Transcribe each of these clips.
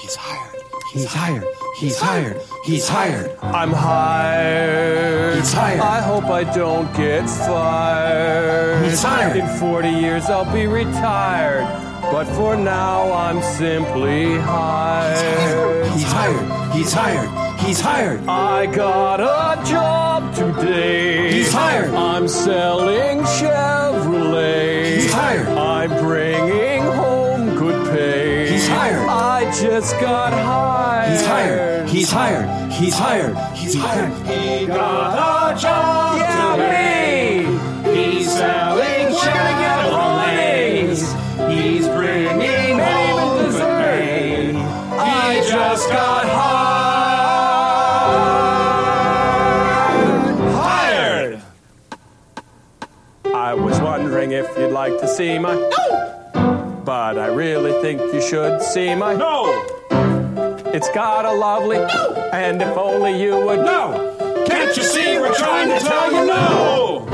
He's hired. He's hired. He's hired. He's hired. I'm hired. He's hired. I hope I don't get fired. He's hired. In 40 years I'll be retired. But for now I'm simply hired. He's hired. He's hired. He's hired. I got a job today. He's hired. I'm selling Chevrolet. Just got hired. He's hired. He's hired. He's hired. He's hired. He got a job Yeah, today. me. He's selling We're gonna get Chevrolets. He's bringing home good pay. I He just got high. hired. I was wondering if you'd like to see my. No! But I really think you should see my. No! It's got a lovely. No! And if only you would. No! Can't you see we're trying to tell you no?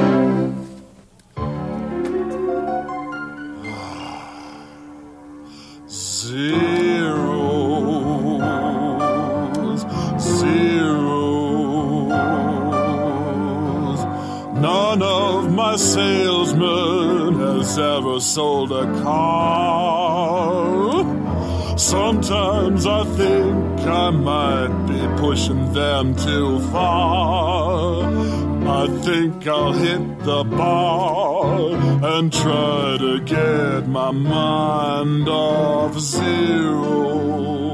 None of my salesmen has ever sold a car. Sometimes I think I might be pushing them too far. I think I'll hit the bar and try to get my mind off zero.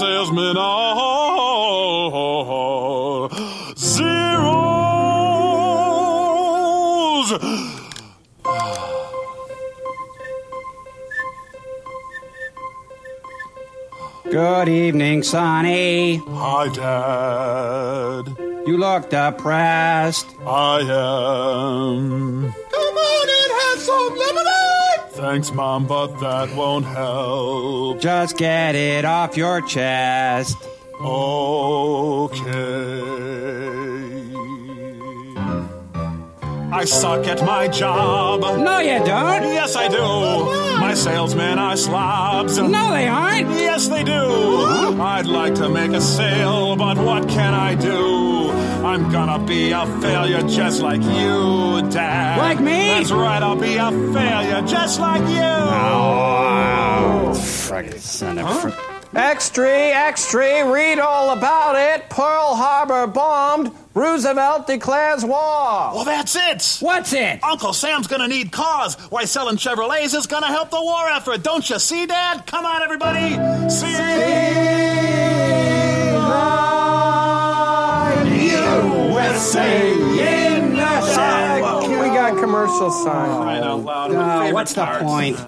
Salesmen are oh, zeros. Good evening, Sonny. Hi, Dad. You look depressed. I am. Come on and have some lemonade! Thanks, Mom, but that won't help. Just get it off your chest. Okay. I suck at my job. No, you don't. Yes, I do. My salesmen are slobs. No, they aren't. Yes, they do. I'd like to make a sale, but what can I do? I'm gonna be a failure just like you, Dad. Like me? That's right, I'll be a failure just like you. Friggin' son of fr- Extra, extra, read all about it. Pearl Harbor bombed. Roosevelt declares war. Well, that's it. What's it? Uncle Sam's gonna need cars. Why selling Chevrolets is gonna help the war effort. Don't you see, Dad? Come on, everybody. See USA in the We got commercial sign. Crying out loud. Uh, what's the point?